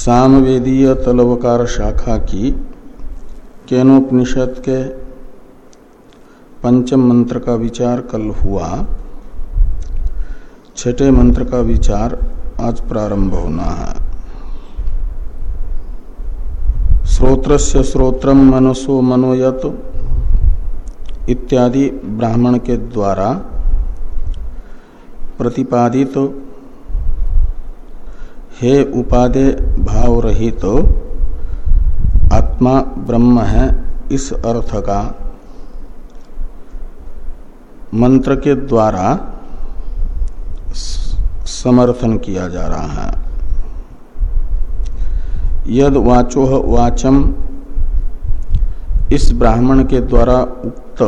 सामवेदीय तलवकार शाखा की केनोपनिषद के पंचम मंत्र का विचार कल हुआ। छठे मंत्र का विचार आज प्रारंभ होना है। श्रोत्रस्य श्रोत्रम मनसो मनोयत इत्यादि ब्राह्मण के द्वारा प्रतिपादित तो हे उपादे भाव रहित तो आत्मा ब्रह्म है इस अर्थ का। मंत्र के द्वारा समर्थन किया जा रहा है। यद वाचो वाचम, इस ब्राह्मण के द्वारा उक्त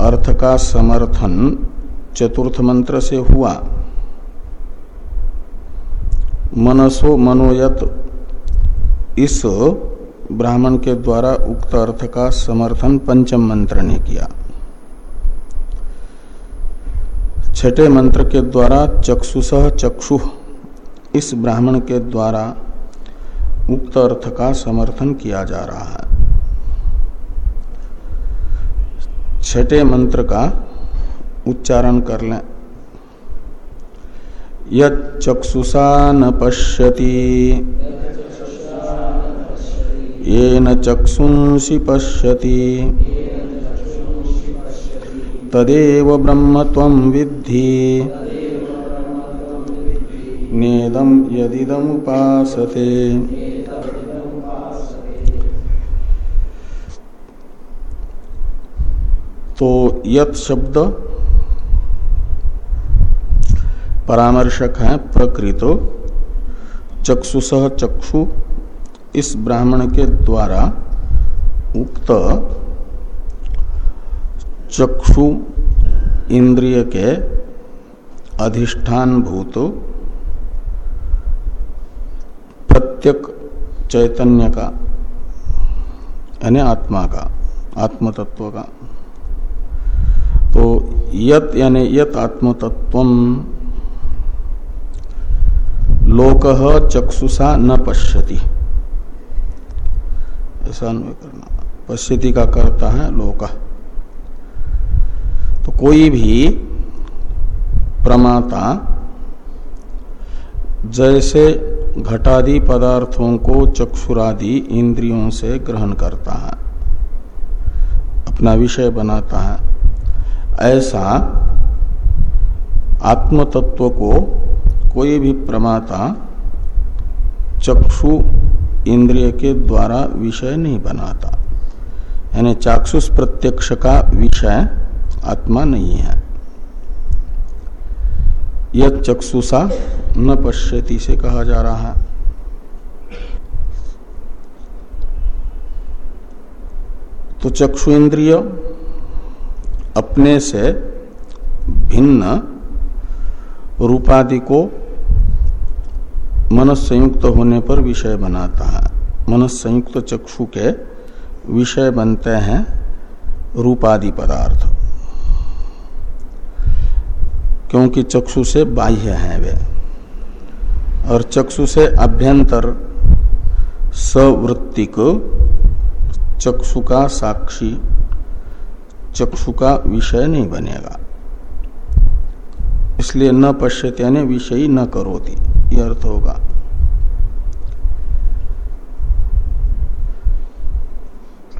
अर्थ का समर्थन चतुर्थ मंत्र से हुआ। मनसो मनोयत। इस ब्राह्मण के द्वारा उक्त अर्थ का समर्थन पंचम मंत्र ने किया। छठे मंत्र के द्वारा चक्षुष चक्षु। इस ब्राह्मण के द्वारा उक्त अर्थ का समर्थन किया जा रहा है। छठे मंत्र का उच्चारण कर लें। यक्षुषा न पश्यति। येन चक्षुंसि पश्यति। तदेव ब्रह्म विद्धि। नेदम यदिदमुपासते। तो यत शब्द परामर्शक है प्रकृतो चक्षुष चक्षु, इस ब्राह्मण के द्वारा उक्त चक्षु इंद्रिय के अधिष्ठान भूत प्रत्यक चैतन्य का, यानी आत्मा का आत्म तत्व का। तो यत यानी यत आत्म तत्व लोक चक्षुषा न पश्यति। ऐसा अन्वय करना। पश्यति का करता है लोक। तो कोई भी प्रमाता जैसे घटादि पदार्थों को चक्षुरादि इंद्रियों से ग्रहण करता है, अपना विषय बनाता है, ऐसा आत्म तत्व को कोई भी प्रमाता चक्षु इंद्रिय के द्वारा विषय नहीं बनाता। यानी चाक्षुष प्रत्यक्ष का विषय आत्मा नहीं है। यह चक्षुषा न पश्यति से कहा जा रहा है। तो चक्षु इंद्रिय अपने से भिन्न रूपादि को मनस संयुक्त होने पर विषय बनाता है। मनस संयुक्त चक्षु के विषय बनते हैं रूपादि पदार्थ। क्योंकि चक्षु से बाह्य हैं वे। और चक्षु से अभ्यंतर सवृत्तिक चक्षु का साक्षी, चक्षु का विषय नहीं बनेगा। इसलिए न पश्यत यानी विषय न करोती। यह अर्थ होगा।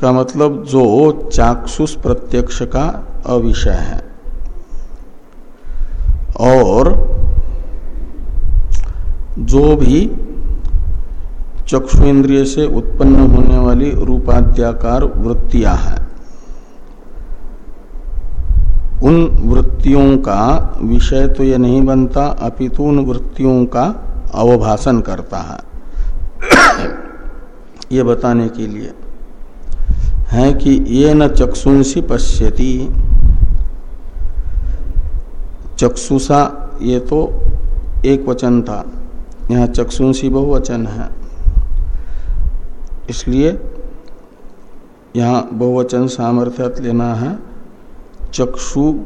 का मतलब जो चाक्षुष प्रत्यक्ष का अविषय है। और जो भी चक्षु इंद्रिय से उत्पन्न होने वाली रूपाद्याकार वृत्तियाँ हैं, उन वृत्तियों का विषय तो यह नहीं बनता, अपितु उन वृत्तियों का अवभाषण करता है। ये बताने के लिए है कि ये न चक्षुंसी पश्यति। चक्षुषा ये तो एक वचन था। यहाँ चक्षुंसी बहुवचन है। इसलिए यहाँ बहुवचन सामर्थ्य लेना है, चक्षु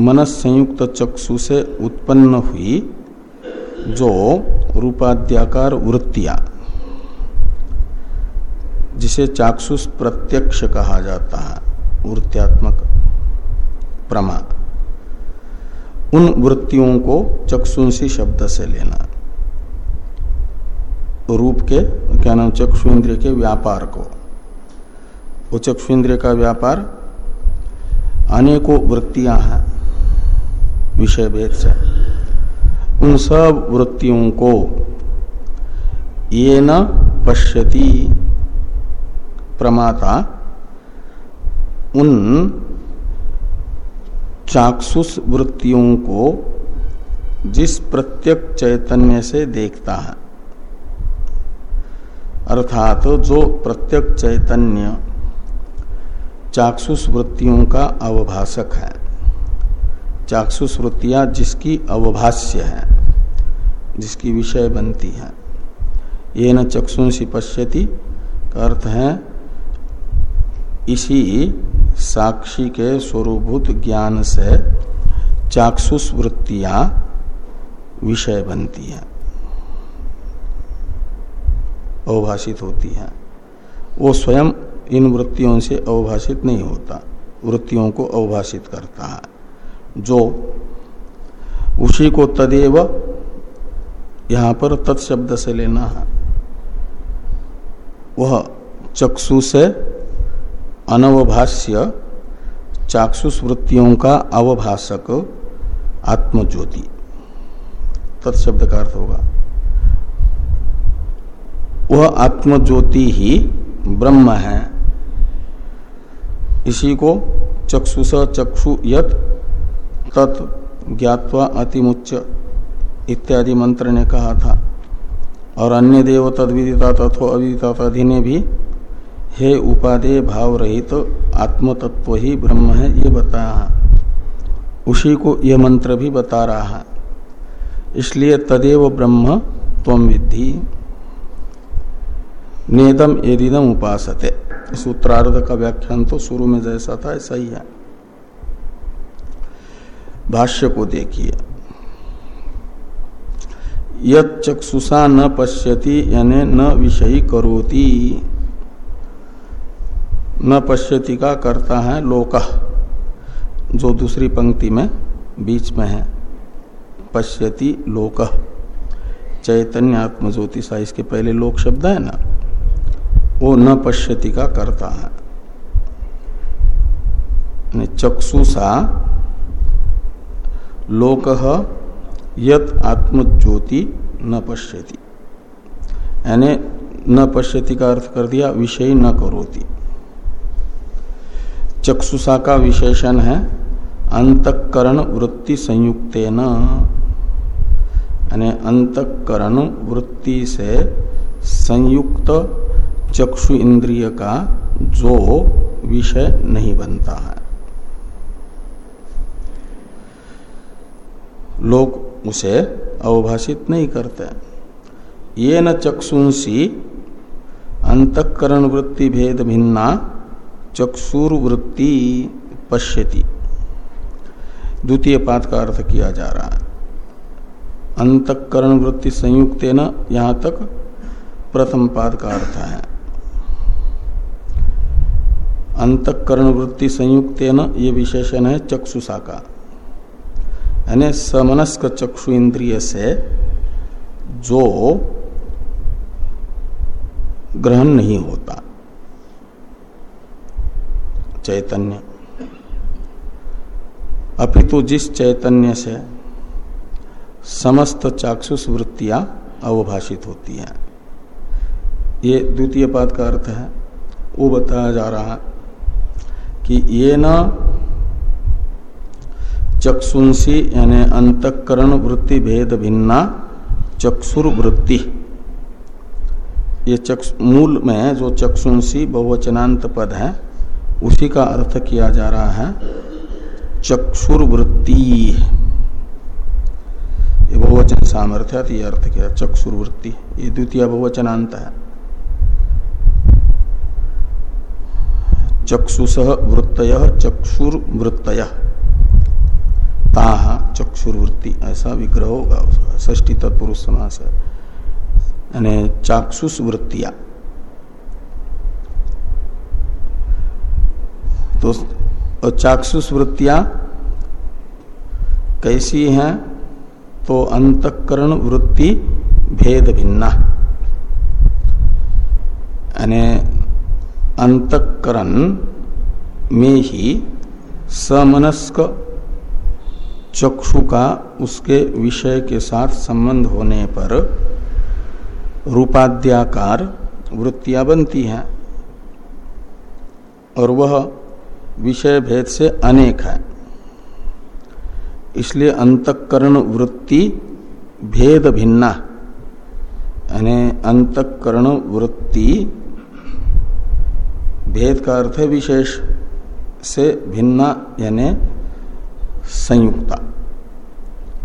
मनस संयुक्त चक्षु से उत्पन्न हुई जो रूपाध्याकार वृत्तियाँ, जिसे चाक्षुष प्रत्यक्ष कहा जाता है, वृत्त्यात्मक प्रमा, उन वृत्तियों को चक्षुंसी शब्द से लेना। रूप के, क्या नाम चक्षु इंद्रिय के व्यापार को। वो चक्षु इंद्रिय का व्यापार, अनेकों वृत्तियाँ हैं, विषय भेद से। उन सब वृत्तियों को ये न पश्यति प्रमाता, उन चाक्षुष वृत्तियों को जिस प्रत्यक चैतन्य से देखता है। अर्थात तो जो प्रत्यक चैतन्य चाक्षुष वृत्तियों का अवभाषक है। चाक्षुष जिसकी अवभाष्य है, जिसकी विषय बनती है। ये न चक्षुंसी पश्यति, का अर्थ है, इसी साक्षी के स्वरूभूत ज्ञान से चाक्षुष वृत्तियाँ विषय बनती हैं, अवभाषित होती हैं। वो स्वयं इन वृत्तियों से अवभाषित नहीं होता, वृत्तियों को अवभाषित करता है। जो उसी को तदेव यहाँ पर तत्शब्द से लेना है। वह चक्षु से अनवभाष्य चाक्षुष वृत्तियों का अवभाषक आत्मज्योति। तत्शब्द का अर्थ होगा। वह आत्मज्योति ही ब्रह्म है। इसी को चक्षुष चक्षु यत तत् ज्ञावा अतिमुच्च इत्यादि मंत्र ने कहा था। और अन्य देव तद विदिता तथो अविदिता तधि ने भी हे उपादेय भाव रहित तो आत्म तत्व ही ब्रह्म है, ये बताया। उसी को यह मंत्र भी बता रहा। है इसलिए तदेव ब्रह्म तम विद्धि। नेदम एदिदम उपासते। इस उत्तरार्ध का व्याख्यान तो शुरू में जैसा था, ऐसा ही है। भाष्य को देखिए। चक्षुषा न पश्यति, यानी न विषयी करोती। न पश्यति का करता है लोक, जो दूसरी पंक्ति में बीच में है। पश्यति लोक। चैतन्य आत्मज्योति सा इसके पहले लोक शब्द है ना? वो न पश्यति का करता है। चक्षुषा लोक यत आत्मज्योति न पश्यति। यानी न पश्यति का अर्थ कर दिया, विषय न करोती। चक्षुषा का विशेषण है, अंतकरण वृत्ति संयुक्त यानी अंतकरण वृत्ति से संयुक्त चक्षु इंद्रिय का जो विषय नहीं बनता है। लोग उसे अवभाषित नहीं करते। ये न चक्षुंसी अंतकरण वृत्ति भेद भिन्ना चक्षुर्वृत्ति पश्यति। द्वितीय पाद का अर्थ किया जा रहा है। अंतकरण वृत्ति संयुक्त न, यहाँ तक प्रथम पाद का अर्थ है। अंतकरण वृत्ति संयुक्त न, ये विशेषण है चक्षुषा का। यानी समनस्क चक्षु इंद्रिय से जो ग्रहण नहीं होता। चैतन्य। अपितु जिस चैतन्य से समस्त चाक्षुष वृत्तियाँ अवभाषित होती हैं। ये द्वितीय पाद का अर्थ है, वो बताया जा रहा है कि ये न चक्षुंसी यानी अंतकरण वृत्ति भेद भिन्ना चक्षुर वृत्ति ये चक्ष मूल में जो चक्षुंसी बहुवचनांत पद है, उसी का अर्थ किया जा रहा है चक्षुर्वृत्ति। ये बहुवचन सामर्थ्य ये अर्थ किया चक्षुर्वृत्ति। ये द्वितीय बहुवचनांत है। चक्षुष वृत्त चक्षुर्वृत्त ताह चक्षुर्वृत्ति, ऐसा विग्रह होगा उसका। ष्टी तत्पुरुष समास है। यानी चाक्षुष वृत्तियाँ। तो चाक्षुष वृत्तियाँ कैसी हैं? तो अंतकरण वृत्ति भेद भिन्ना। यानी अंतकरण में ही समनस्क चक्षु का उसके विषय के साथ संबंध होने पर रूपाद्याकार वृत्तियाँ बनती हैं और वह विषय भेद से अनेक है। इसलिए अंतकरण वृत्ति भेद भिन्ना यानी अंतकरण वृत्ति भेद का अर्थ है विशेष से भिन्ना, यानी संयुक्ता।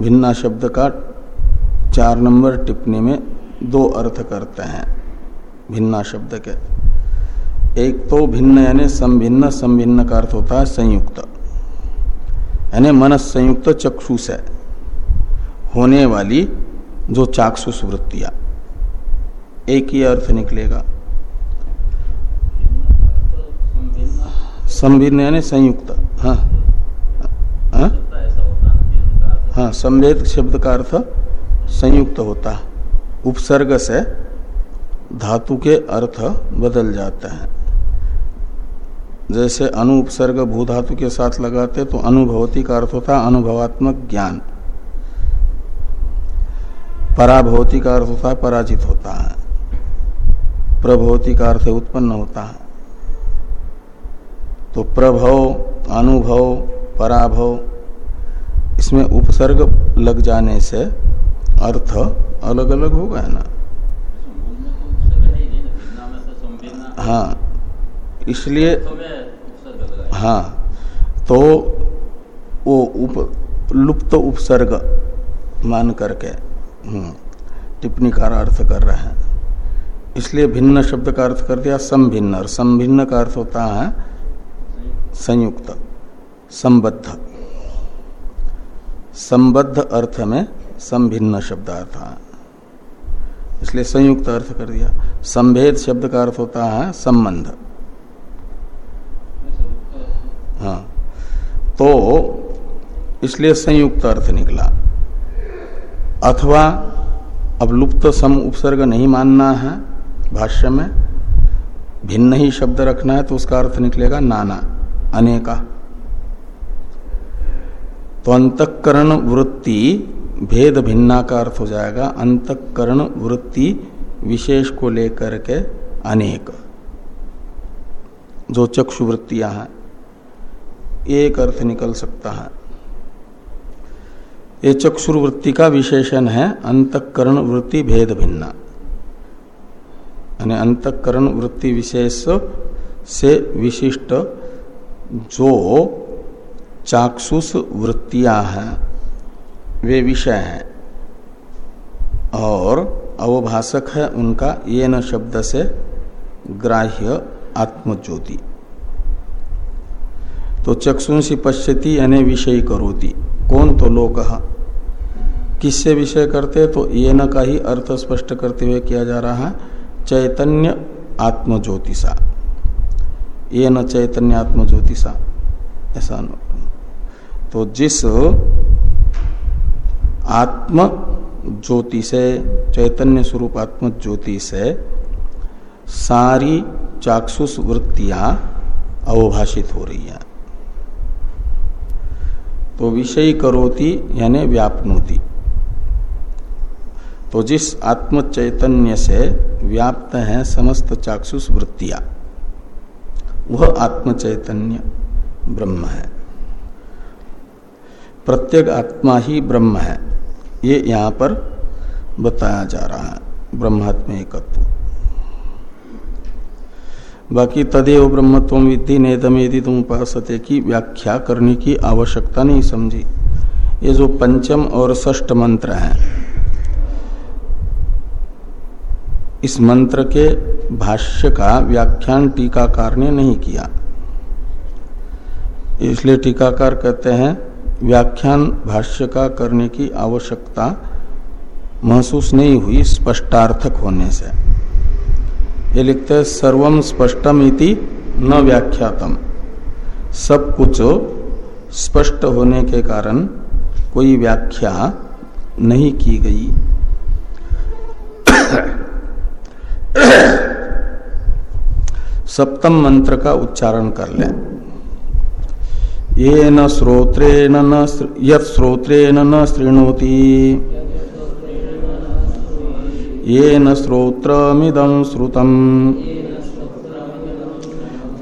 भिन्ना शब्द का चार नंबर टिप्पणी में दो अर्थ करते हैं भिन्ना शब्द के। एक तो भिन्न यानी संभिन्न संभिन्न का अर्थ होता है संयुक्त। यानी मनस संयुक्त चक्षु से होने वाली जो चाक्षुष वृत्तियाँ। एक ही अर्थ निकलेगा। संभिन्न यानी संयुक्त। हाँ हाँ। हाँ संवेद शब्द का अर्थ संयुक्त होता है। उपसर्ग से धातु के अर्थ बदल जाते हैं। जैसे अनुपसर्ग भू धातु के साथ लगाते तो अनुभवती का अर्थ होता है अनुभवात्मक ज्ञान। पराभवती का अर्थ होता है पराजित होता है। प्रभवती का अर्थ उत्पन्न होता है। तो प्रभव, अनुभव, पराभव इसमें उपसर्ग लग जाने से अर्थ अलग अलग हो गया ना? हाँ इसलिए हाँ तो वो उप लुप्त उपसर्ग मान करके हम्म, टिप्पणी का अर्थ कर रहे हैं। इसलिए भिन्न शब्द का अर्थ कर दिया समभिन्न और समभिन्न का अर्थ होता है संयुक्त संबद्ध। संबद्ध अर्थ में संभिन्न शब्द अर्थ है। इसलिए संयुक्त अर्थ कर दिया। संभेद शब्द का अर्थ होता है संबंध। हाँ। तो इसलिए संयुक्त अर्थ निकला। अथवा अब लुप्त सम उपसर्ग नहीं मानना है भाष्य में, भिन्न ही शब्द रखना है तो उसका अर्थ निकलेगा नाना, अनेका। तो अंतकरण वृत्ति भेद भिन्ना का अर्थ हो जाएगा। अंतकरण वृत्ति विशेष को लेकर के अनेक। जो चक्षु वृत्तियाँ हैं, एक अर्थ निकल सकता है। ये चक्षुर्वृत्ति का विशेषण है अंतकरण वृत्ति भेद भिन्ना। यानी अंतकरण वृत्ति विशेष से विशिष्ट जो चाक्षुष वृत्तियाँ हैं, वे विषय हैं। और अवभाषक है उनका ये न शब्द से ग्राह्य आत्मज्योति। तो चक्षुंसी पश्यति, यानी विषय करोति। कौन तो लोक किससे विषय करते? तो ये न का ही अर्थ स्पष्ट करते हुए किया जा रहा है, चैतन्य आत्मज्योतिषा। ये न चैतन्य आत्मज्योतिषा, ऐसा तो जिस आत्म ज्योति से, चैतन्य स्वरूप आत्म ज्योति से सारी चाक्षुष वृत्तियाँ अवभाषित हो रही हैं। तो विषय करोति यानी व्यापनोति। तो जिस आत्म चैतन्य से व्याप्त है समस्त चाक्षुष वृत्तियाँ, वह आत्म चैतन्य ब्रह्म है। प्रत्येक आत्मा ही ब्रह्म है। ये यहाँ पर बताया जा रहा है, ब्रह्मात्म एकत्व। बाकी तदेव ब्रह्मत्व विद्धि नेदमेदि तुम उपासते की व्याख्या करने की आवश्यकता नहीं समझी। ये जो पंचम और षष्ठ मंत्र हैं, इस मंत्र के भाष्य का व्याख्यान टीकाकार ने नहीं किया। इसलिए टीकाकार कहते हैं व्याख्यान भाष्य का करने की आवश्यकता महसूस नहीं हुई, स्पष्टार्थक होने से। ये लिखते हैं सर्वम स्पष्टम इति न व्याख्यातम। सब कुछ स्पष्ट होने के कारण कोई व्याख्या नहीं की गई। सप्तम मंत्र का उच्चारण कर लें। ये न श्रोत्रेण न यत न श्रृणोति ये न श्रोत्रमिदं श्रुतम्।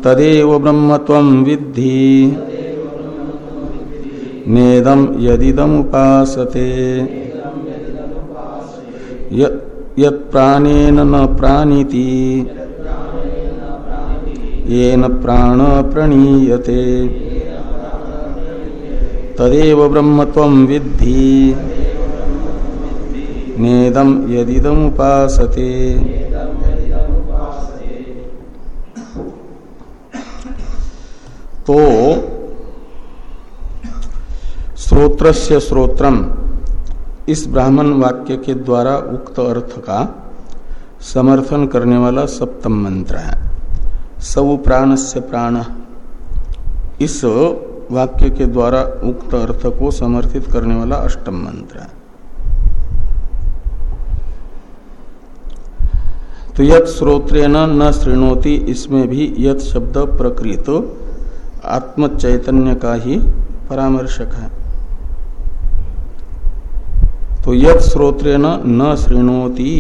तदेव ब्रह्मत्वं विद्धि। नेदम यदिदमुपासते। यत प्राणेन न प्राणीति। येन प्राण प्रणीयते। तदेव ब्रह्मत्वं विद्धि। नेदम यदिदमुपासते। तो श्रोत्रस्य श्रोत्रम इस ब्राह्मण वाक्य के द्वारा उक्त अर्थ का समर्थन करने वाला सप्तम मंत्र है। सब प्राण से प्राण। इस वाक्य के द्वारा उक्त अर्थ को समर्थित करने वाला अष्टम मंत्र है। तो यद श्रोत्रेण न श्रृणोति इसमें भी यद शब्द प्रकृत आत्म चैतन्य का ही परामर्शक है। तो यद श्रोत्र न श्रृणोति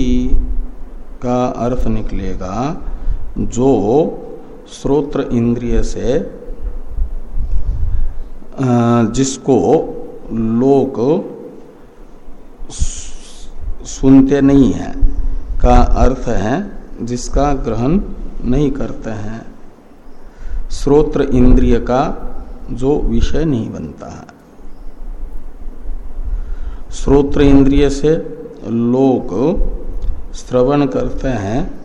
का अर्थ निकलेगा, जो श्रोत्र इंद्रिय से जिसको लोग सुनते नहीं है, का अर्थ है जिसका ग्रहण नहीं करते हैं। श्रोत्र इंद्रिय का जो विषय नहीं बनता है। श्रोत्र इंद्रिय से लोग श्रवण करते हैं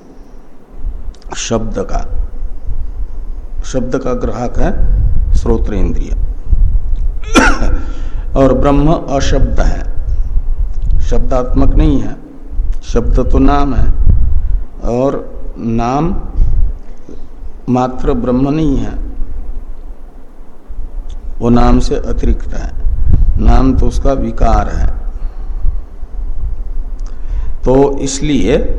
शब्द का। शब्द का ग्राहक है श्रोत्र इंद्रिय। और ब्रह्म अशब्द है। शब्दात्मक नहीं है। शब्द तो नाम है। और नाम मात्र ब्रह्म नहीं है। वो नाम से अतिरिक्त है। नाम तो उसका विकार है। तो इसलिए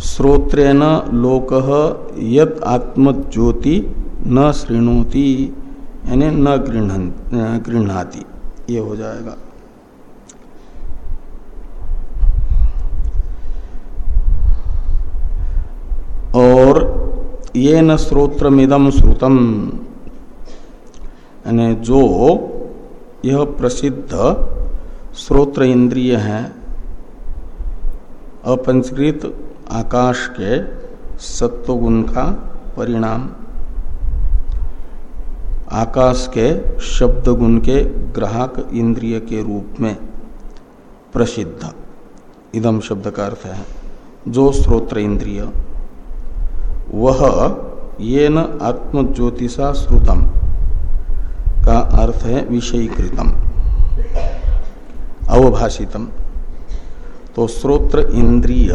श्रोत्रेण लोक यत आत्मज्योति न श्रृणोति यानी न गृहणाति। ये हो जाएगा। और ये न श्रोत्रमिदम श्रुतम। यानी जो यह प्रसिद्ध श्रोत्र इंद्रिय है अपंचकृत आकाश के सत्वगुण का परिणाम आकाश के शब्द गुण के ग्राहक इंद्रिय के रूप में प्रसिद्ध। इदम शब्द का अर्थ है, जो स्रोत्र इंद्रिय। वह ये न आत्मज्योतिषा श्रुतम का अर्थ है विषयीकृतम, अवभाषितम। तो स्रोत्र इंद्रिय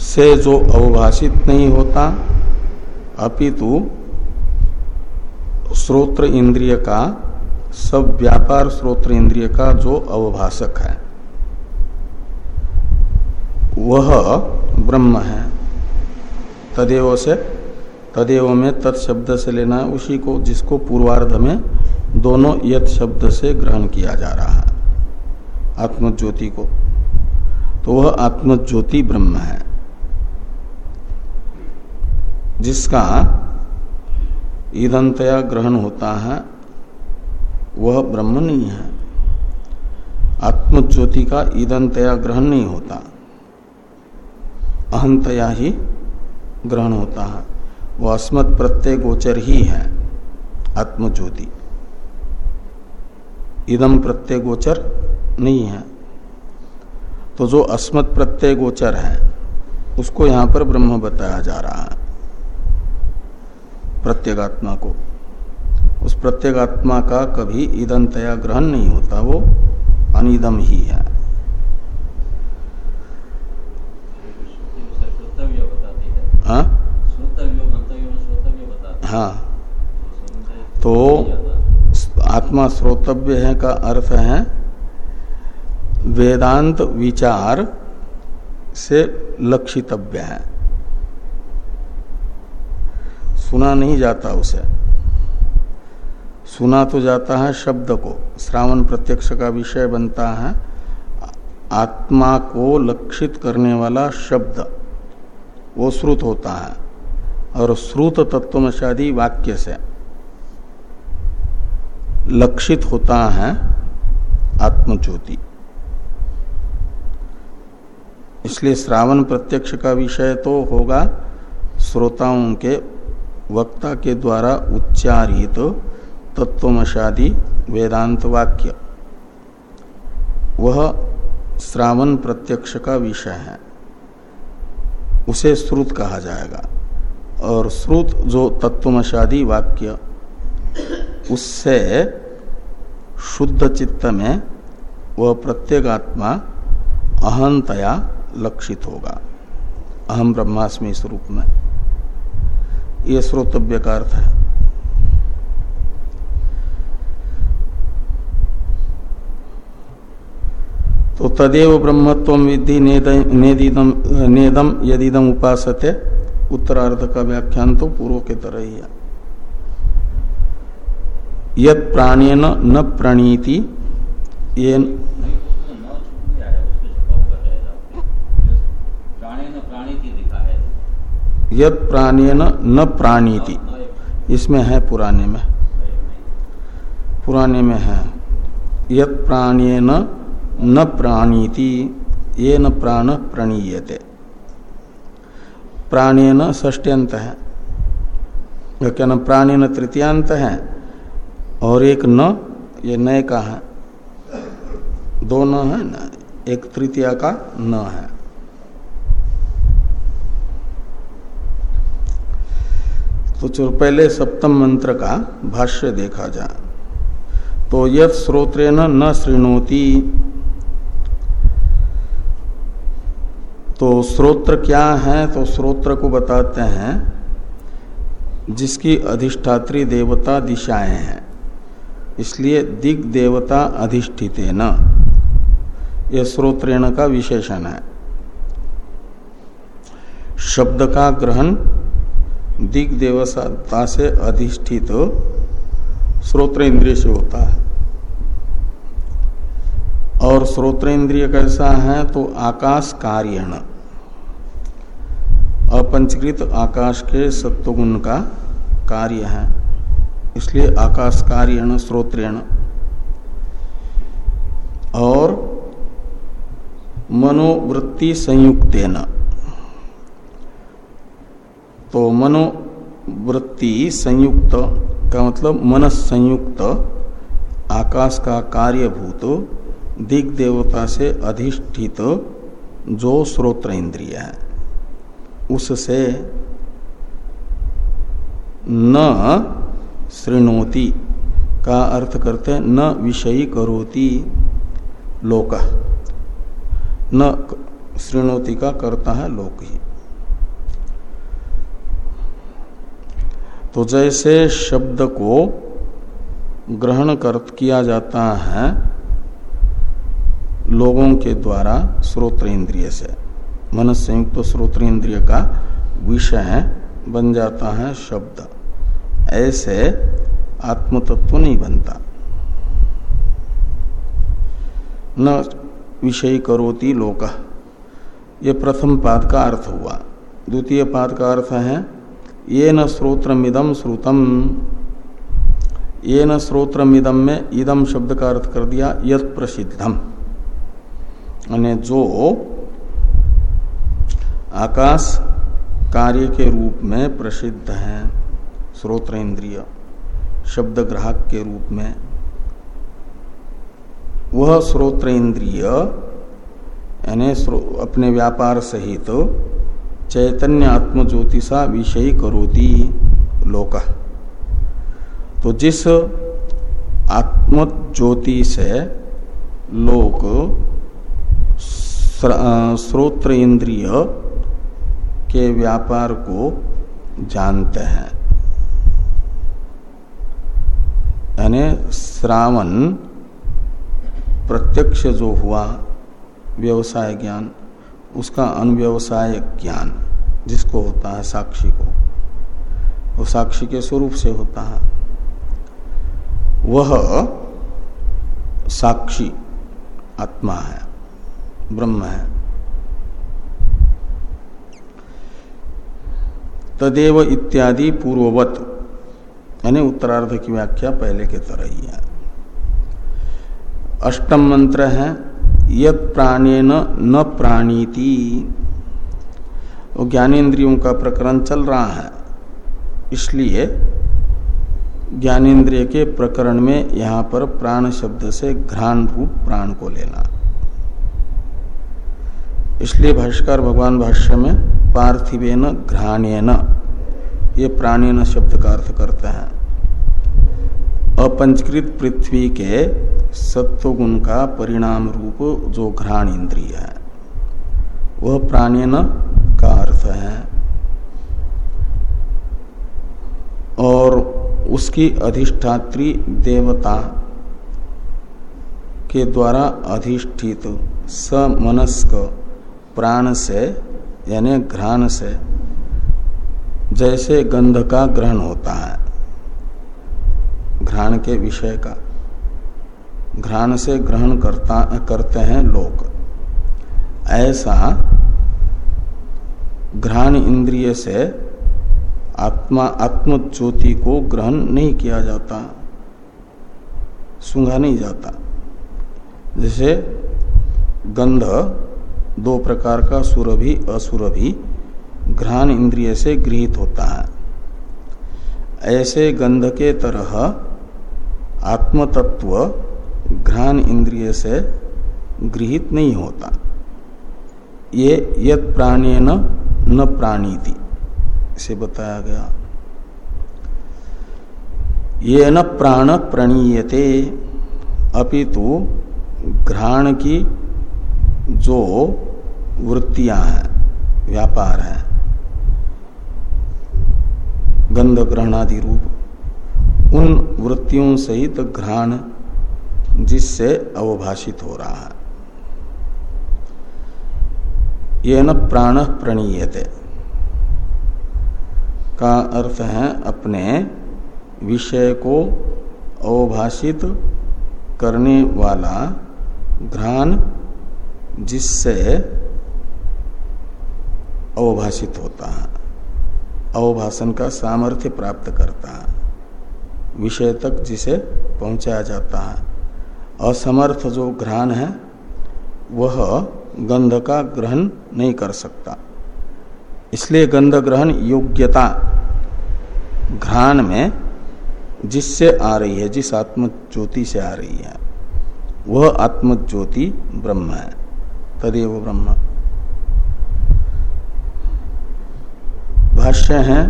से जो अवभाषित नहीं होता, अपितु श्रोत्र इंद्रिय का, सब व्यापार श्रोत्र इंद्रिय का जो अवभाषक है। वह ब्रह्म है। तदेव से, तदेव में तत्शब्द से लेना है उसी को जिसको पूर्वार्ध में दोनों यथ शब्द से ग्रहण किया जा रहा है। आत्मज्योति को। तो वह आत्मज्योति ब्रह्म है। जिसका ईदंतया ग्रहण होता है, वह ब्रह्म नहीं है। आत्मज्योति का ईदंतया ग्रहण नहीं होता। अहंतया ही ग्रहण होता है। वह अस्मत् प्रत्यय गोचर ही है, आत्मज्योति। इदम प्रत्यय गोचर नहीं है। तो जो अस्मत् प्रत्यय गोचर है, उसको यहाँ पर ब्रह्म बताया जा रहा है। प्रत्येगात्मा को। उस प्रत्येगात्मा का कभी ईदंतया ग्रहण नहीं होता, वो अनिदम ही है। हाँ? हाँ। तो आत्मा श्रोतव्य है का अर्थ है, वेदांत विचार से लक्षितव्य है। सुना नहीं जाता उसे। सुना तो जाता है शब्द को। श्रावण प्रत्यक्ष का विषय बनता है। आत्मा को लक्षित करने वाला शब्द, वो श्रुत होता है। और श्रुत तत्वमशादी वाक्य से लक्षित होता है आत्मज्योति। इसलिए श्रावण प्रत्यक्ष का विषय तो होगा, श्रोताओं के वक्ता के द्वारा उच्चारित तत्वमशादी वेदांत वाक्य वह श्रावण प्रत्यक्ष का विषय है। उसे श्रुत कहा जाएगा। और श्रुत जो तत्वमशादी वाक्य, उससे शुद्ध चित्त में वह प्रत्येक आत्मा अहंतया लक्षित होगा। अहम ब्रह्मास्मि स्वरूप में। यह श्रोतव्य का अर्थ है। तो तदेव ब्रह्मत्व विधि नेदिदम नेदम यदिदम उपासते, उत्तरार्ध का व्याख्यान तो पूर्व के तरह ही है। यद प्राणेन न प्रणीति ये यद प्राणेन न प्राणीति। इसमें है पुराने में। पुराने में है। यद प्राणेन न प्राणीति, ये न प्राण प्रणीयते। प्राणेन ष्टंत है। क्या न प्राणेन तृतीयांत है। और एक न, ये नए का है। दो न है न, एक तृतीया का न है। तो चलो पहले सप्तम मंत्र का भाष्य देखा जाए। तो यद स्रोत्रेण न श्रृणोती तो स्रोत्र क्या है? तो स्रोत्र को बताते हैं, जिसकी अधिष्ठात्री देवता दिशाएँ हैं। इसलिए दिग देवता अधिष्ठित न यह स्रोत्रेण का विशेषण है। शब्द का ग्रहण दिग देवता से अधिष्ठित स्रोत्र इंद्रिय से होता है। और श्रोत्र इंद्रिय कैसा है तो आकाश कार्यण। अपंचकृत आकाश के सत्वगुण का कार्य है। इसलिए आकाश कार्यण, श्रोत्रेण। और मनोवृत्ति संयुक्तेन। तो मनोवृत्ति संयुक्त का मतलब मनस संयुक्त आकाश का कार्यभूत दिग देवता से अधिष्ठित, जो श्रोत्र इंद्रिय है। उससे न श्रृणोति का अर्थ करते न विषयी करोति लोक। न श्रृणोति का करता है लोक ही। तो जैसे शब्द को ग्रहण कर, किया जाता है लोगों के द्वारा श्रोत्र इंद्रिय से। मन संयुक्त श्रोत्र इंद्रिय का विषय बन जाता है शब्द। ऐसे आत्मतत्व नहीं बनता। न विषय करोति लोक। ये प्रथम पाद का अर्थ हुआ। द्वितीय पाद का अर्थ है ये न स्रोत्रमिदम श्रुतम। ये न स्रोत्रमिदम में इदम शब्द का अर्थ कर दिया, यत प्रसिद्धम। यानी जो आकाश कार्य के रूप में प्रसिद्ध है श्रोत्र इंद्रिय शब्द ग्राहक के रूप में, वह श्रोत्र इंद्रिय यानी अपने व्यापार सहित तो चैतन्य आत्म ज्योतिषा विषय करोती लोक। तो जिस आत्म ज्योति से लोग श्रोत्र इंद्रिय के व्यापार को जानते हैं। यानी श्रावण प्रत्यक्ष जो हुआ, व्यवसाय ज्ञान उसका अनुव्यवसाय ज्ञान, जिसको होता है साक्षी को, वो साक्षी के स्वरूप से होता है। वह साक्षी आत्मा है, ब्रह्म है। तदेव इत्यादि पूर्ववत, यानी उत्तरार्ध की व्याख्या पहले के तरह ही है। अष्टम मंत्र है यद प्राणेन न प्राणीति। वो ज्ञानेन्द्रियों का प्रकरण चल रहा है। इसलिए ज्ञानेन्द्रिय के प्रकरण में यहाँ पर प्राण शब्द से घ्राण रूप प्राण को लेना। इसलिए भाष्कर भगवान भाष्य में पार्थिवेन घ्राणेन, ये प्राणेन शब्द का अर्थ करते हैं। अपंचकृत पृथ्वी के सत्वगुण का परिणाम रूप जो घ्राण इंद्रिय है, वह प्राणेन का अर्थ है। और उसकी अधिष्ठात्री देवता के द्वारा अधिष्ठित समनस्क प्राण से, यानी घ्राण से, जैसे गंध का ग्रहण होता है। घ्राण के विषय का। घ्राण से ग्रहण करता, करते हैं लोग। ऐसा घ्राण इंद्रिय से आत्मा आत्म ज्योति को ग्रहण नहीं किया जाता, सूंघा नहीं जाता। जैसे गंध, दो प्रकार का सुरभि, असुरभि घ्राण इंद्रिय से गृहित होता है। ऐसे गंध के तरह आत्म तत्व घ्राण इंद्रिय से गृहित नहीं होता। ये यद प्राणी न प्राणी थी से बताया गया। ये न प्राण प्रणीयते अपितु घ्राण की जो वृत्तियाँ हैं, व्यापार है, गंध ग्रहणादि रूप, उन वृत्तियों सहित घ्राण जिससे अवभाषित हो रहा है। ये न प्राण प्रणीयते। का अर्थ है अपने विषय को अवभाषित करने वाला घ्राण जिससे अवभाषित होता है। अवभाषण का सामर्थ्य प्राप्त करता है। विषय तक जिसे पहुँचाया जाता है। असमर्थ जो घ्राण है, वह गंध का ग्रहण नहीं कर सकता। इसलिए गंध ग्रहण योग्यता घ्राण में जिससे आ रही है, जिस आत्म ज्योति से आ रही है, वह आत्म ज्योति ब्रह्म है। तदेव ब्रह्म। भाष्य है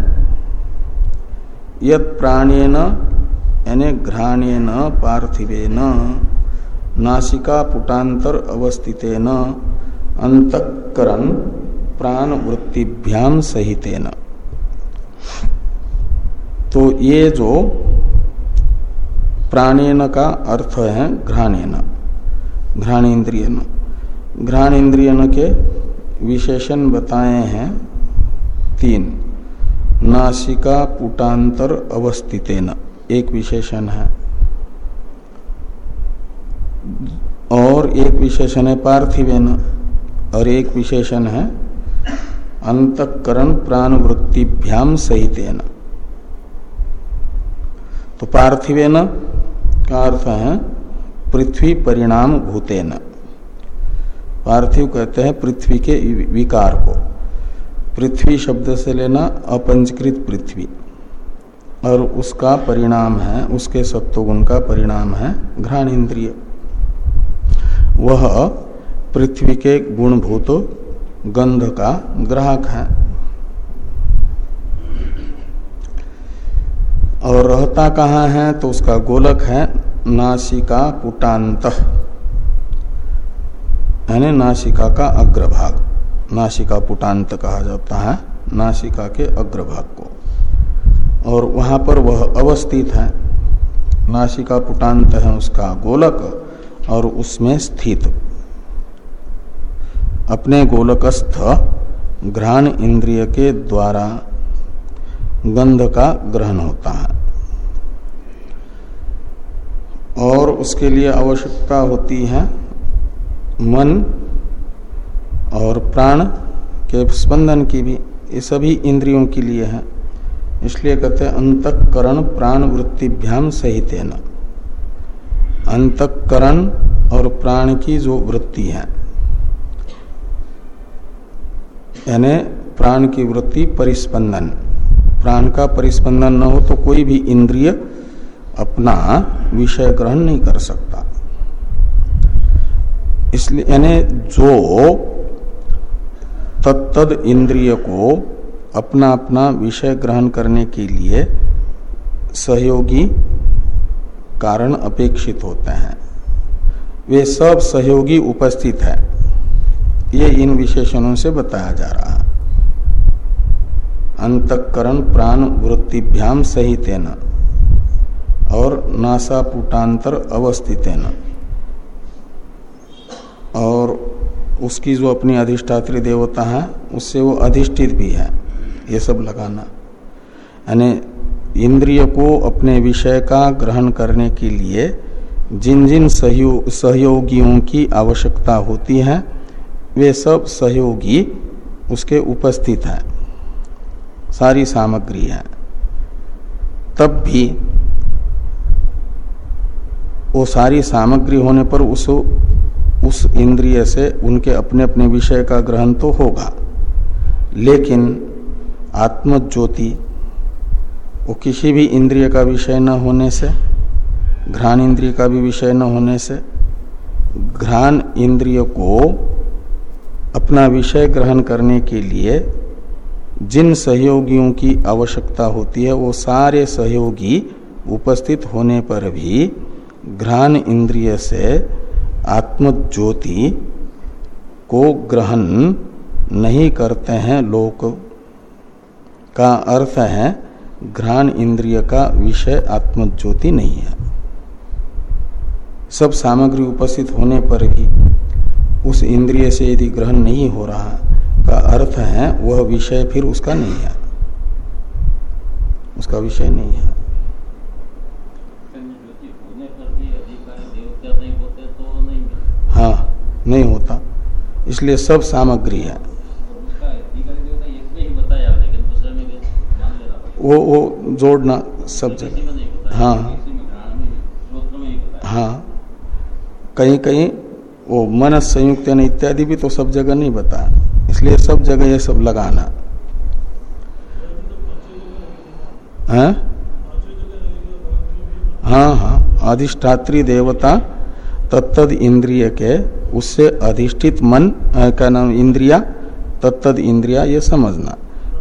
यद प्राणेन, यानी घ्राणेन, पार्थिवेन नासिका पुटांतर अवस्थितेन, अंतकरण प्राण वृत्तिभ्याम सहितेन। तो ये जो प्राणेन का अर्थ है घ्राणेन, घ्राणेन्द्रियन। घ्राणेन्द्रियन के विशेषण बताए हैं तीन। नासिका पुटांतर अवस्थितेन, एक विशेषण है। और एक विशेषण है पार्थिवेन, और एक विशेषण है अंतकरण प्राण वृत्तिभ्याम सहितेन। तो पार्थिवेन का अर्थ है पृथ्वी परिणाम भूतेन। पार्थिव कहते हैं पृथ्वी के विकार को। पृथ्वी शब्द से लेना अपंचकृत पृथ्वी। और उसका परिणाम है, उसके सत्वगुण का परिणाम है घ्राण इंद्रिय वह पृथ्वी के गुणभूत गंध का ग्राहक है। और रहता कहाँ है तो उसका गोलक है नासिका पुटांत यानी नासिका का अग्रभाग। नासिका पुटांत कहा जाता है, नासिका के अग्रभाग को। और वहाँ पर वह अवस्थित है। नासिका पुटांत है उसका गोलक। और उसमें स्थित। अपने गोलकस्थ घ्राण इंद्रिय के द्वारा गंध का ग्रहण होता है। और उसके लिए आवश्यकता होती है मन और प्राण के स्पंदन की भी। ये सभी इंद्रियों के लिए है। इसलिए कहते हैं, अंतकरण प्राण वृत्तिभ्याम सहित न अंतकरण और प्राण की जो वृत्ति है। यानी प्राण की वृत्ति परिस्पंदन। प्राण का परिस्पंदन न हो तो कोई भी इंद्रिय अपना विषय ग्रहण नहीं कर सकता। इसलिए यानी जो तत्तद इंद्रिय को अपना अपना विषय ग्रहण करने के लिए सहयोगी कारण अपेक्षित होते हैं। वे सब सहयोगी उपस्थित है। ये इन विशेषणों से बताया जा रहा है। अंतकरण प्राण वृत्तिभ्याम सहित और नासापुटांतर अवस्थित न और उसकी जो अपनी अधिष्ठात्री देवता है, उससे वो अधिष्ठित भी है। ये सब लगाना। यानी इंद्रिय को अपने विषय का ग्रहण करने के लिए जिन जिन सहयोगियों की आवश्यकता होती है, वे सब सहयोगी उसके उपस्थित हैं। सारी सामग्री है। तब भी वो सारी सामग्री होने पर उस उस इंद्रिय से उनके अपने अपने विषय का ग्रहण तो होगा। लेकिन आत्म ज्योति वो किसी भी इंद्रिय का विषय न होने से, घ्राण इंद्रिय का भी विषय न होने से, घ्राण इंद्रिय को अपना विषय ग्रहण करने के लिए जिन सहयोगियों की आवश्यकता होती है, वो सारे सहयोगी उपस्थित होने पर भी घ्राण इंद्रिय से आत्मज्योति को ग्रहण नहीं करते हैं, लोक का अर्थ है घ्राण इंद्रिय का विषय आत्मज्योति नहीं है। सब सामग्री उपस्थित होने पर भी उस इंद्रिय से यदि ग्रहण नहीं हो रहा का अर्थ है, वह विषय फिर उसका नहीं है। उसका विषय नहीं है। हाँ नहीं होता। इसलिए सब सामग्री है। वो वो जोड़ना सब जगह। हाँ। हाँ। कहीं कहीं वो मन संयुक्त इत्यादि भी तो सब जगह नहीं बताया इसलिए सब जगह ये सब लगाना। है? हाँ हाँ। अधिष्ठात्री देवता तत्तद इंद्रिय के उससे अधिष्ठित मन का नाम इंद्रिया तत्तद इंद्रिया ये समझना।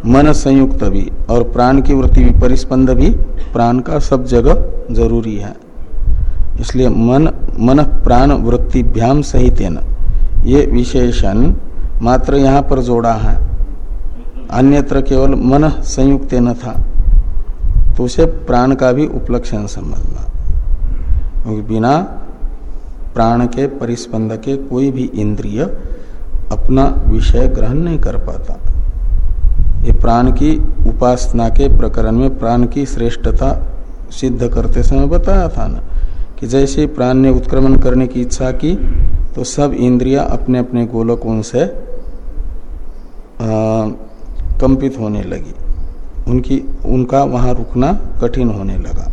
मन संयुक्त भी और प्राण की वृत्ति भी, परिस्पंद भी, प्राण का सब जगह ज़रूरी है। इसलिए मन मन प्राण वृत्ति वृत्तिभ्याम सहित ये विशेषण मात्र यहाँ पर जोड़ा है। अन्यत्र केवल मन संयुक्त न था। तो उसे प्राण का भी उपलक्षण समझना। क्योंकि बिना प्राण के, परिस्पंद के कोई भी इंद्रिय अपना विषय ग्रहण नहीं कर पाता। ये प्राण की उपासना के प्रकरण में प्राण की श्रेष्ठता सिद्ध करते समय बताया था ना, कि जैसे प्राण ने उत्क्रमण करने की इच्छा की तो सब इंद्रिया अपने अपने गोलकों से कंपित होने लगी। उनकी, उनका वहाँ रुकना कठिन होने लगा।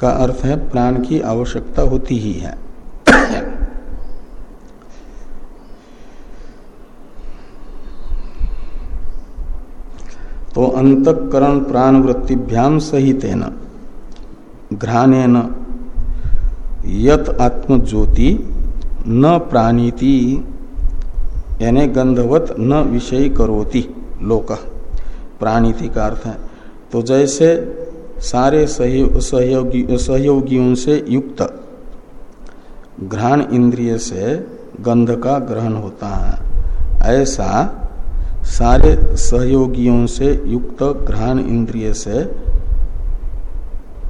का अर्थ है, प्राण की आवश्यकता होती ही है। तो अंतकरण प्राण वृत्तिभ्याम सहित न घ्राण यत आत्मज्योति न प्राणीति, यानी गंधवत न विषय करोति लोक। प्राणीति का अर्थ है तो जैसे सारे सहयोगी सहयोगियों से युक्त, घ्राण इंद्रिय से गंध का ग्रहण होता है, ऐसा सारे सहयोगियों से युक्त ग्रहण इंद्रिय से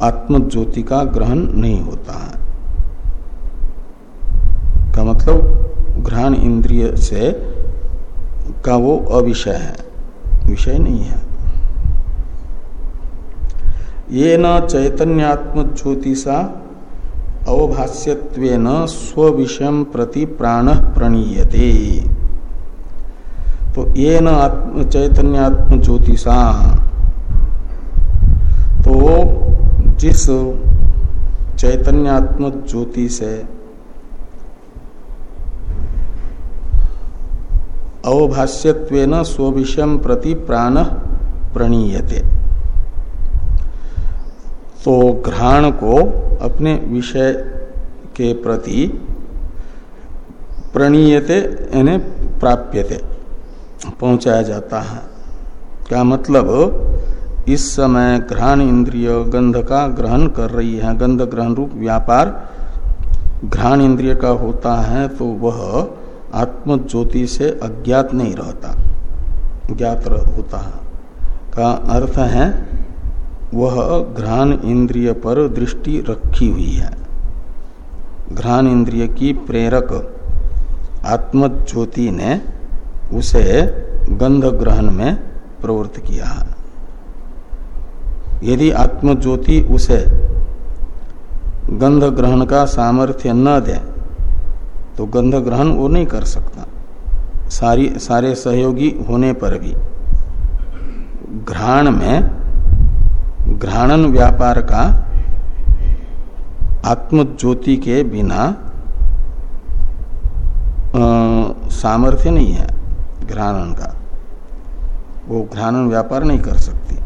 आत्मज्योति का ग्रहण नहीं होता है। का मतलब ग्रहण इंद्रिय से का वो अविषय है। विषय नहीं है। ये न चैतन्यात्म ज्योतिषा अवभाष्यत्वेन स्व विषय प्रति प्राण प्रणीयते। तो ये न आत्म ज्योतिषा तो जिस चैतन्यात्म ज्योति से अवभाष्यत्वेन स्वविषय प्रति प्राण प्रणीयते। तो घ्राण को अपने विषय के प्रति प्रणीयते, यानी प्राप्यते। पहुँचाया जाता है। क्या मतलब? इस समय घ्राण इंद्रिय गंध का ग्रहण कर रही है। गंध ग्रहण रूप व्यापार घ्राण इंद्रिय का होता है तो वह आत्म ज्योति से अज्ञात नहीं रहता। ज्ञात होता है। का अर्थ है, वह घ्राण इंद्रिय पर दृष्टि रखी हुई है। घ्राण इंद्रिय की प्रेरक आत्म ज्योति ने उसे गंध ग्रहण में प्रवृत्त किया। यदि आत्मज्योति उसे गंध ग्रहण का सामर्थ्य न दे तो गंध ग्रहण वो नहीं कर सकता। सारी, सारे सहयोगी होने पर भी। घ्राण में घ्राणन व्यापार का आत्मज्योति के बिना सामर्थ्य नहीं है। घ्राणन का। वो घ्राणन व्यापार नहीं कर सकती।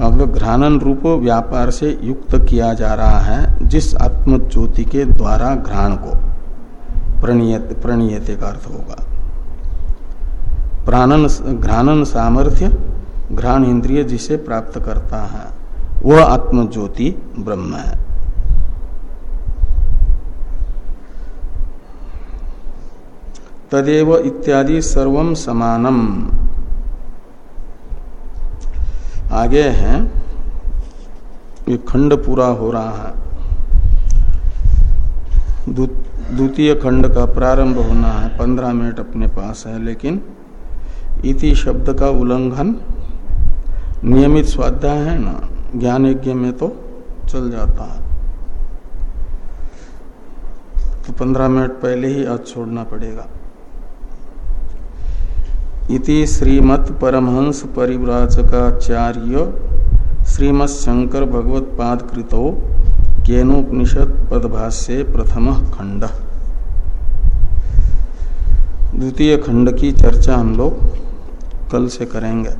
मतलब घ्राणन रूप व्यापार से युक्त किया जा रहा है, जिस आत्म ज्योति के द्वारा घ्राण को। प्रणीयत, प्रणीयते का अर्थ होगा। प्राणन, घ्राणन सामर्थ्य घ्राण इंद्रिय जिसे प्राप्त करता है, वह आत्म ज्योति ब्रह्म है। तदेव इत्यादि सर्वम समानम। आगे है। ये खंड पूरा हो रहा है। द्वितीय दु, खंड का प्रारंभ होना है। पंद्रह मिनट अपने पास है लेकिन इति शब्द का उल्लंघन नियमित स्वाध्याय है ना? ज्ञान यज्ञ में तो चल जाता है। तो पंद्रह मिनट पहले ही आज छोड़ना पड़ेगा। इति श्रीमत् परमहंस परिव्राजकाचार्य श्रीमत् शंकर भगवत पाद कृतो केनोपनिषद पदभाष्य प्रथम खंड द्वितीय खंड की चर्चा हम लोग कल से करेंगे।